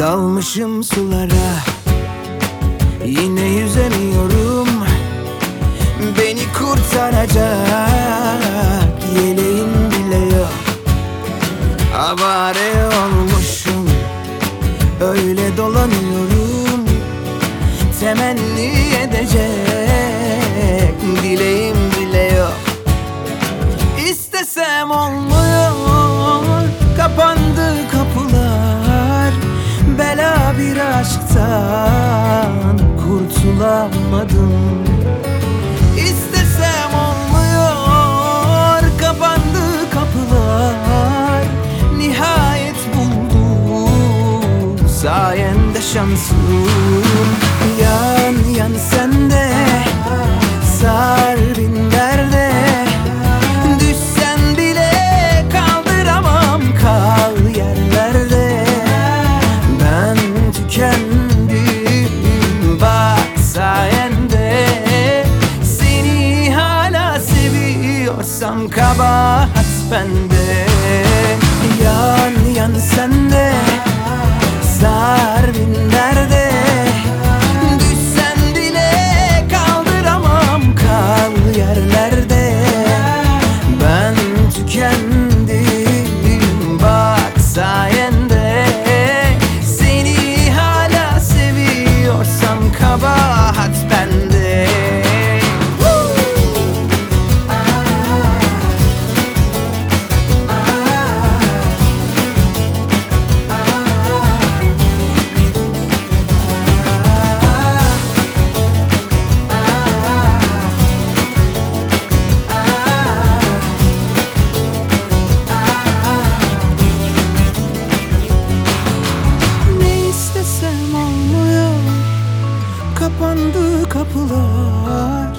Dalmışım sulara. Yine yüzemiyorum. Beni kurtaracak Yeleğim bile yok. Avare olmuşum. Öyle dolanıyorum. Temenni edecek aşktan Kurtulamadım. İstesem olmuyor Kapandı kapılar. Nihayet buldum Sayende şansım Yan seviyorsam kabahat bende. Yan yan sende kapılar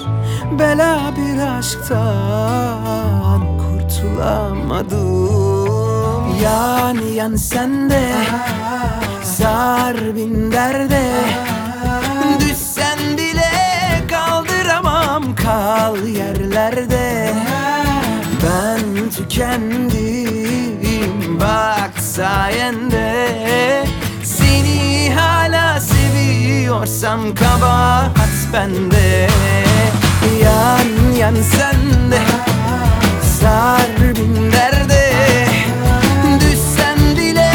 Bela bir aşktan Kurtulamadım. Yani yan sende Sar bin derde. Düşsen bile kaldıramam Kal yerlerde. Ben tükendim Bak sayende. Seni hala seviyorsam Kabahat bende Yan yan sende Sar bin derde. Düşsen bile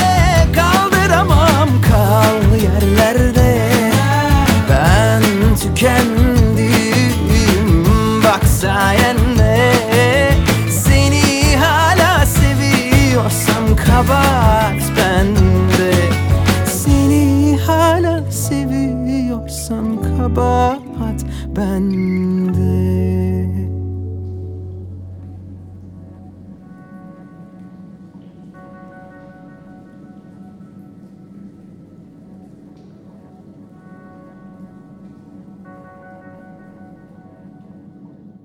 kaldıramam Kal yerlerde. Ben tükendim Bak sayende. Seni hala seviyorsam Kabahat bende. Seni hala seviyorsam Kabahat ben